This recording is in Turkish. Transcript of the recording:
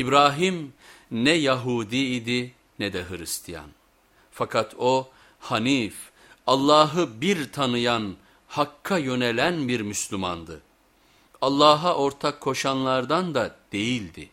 İbrahim ne Yahudi idi ne de Hristiyan. Fakat o Hanif, Allah'ı bir tanıyan, Hakk'a yönelen bir Müslümandı. Allah'a ortak koşanlardan da değildi.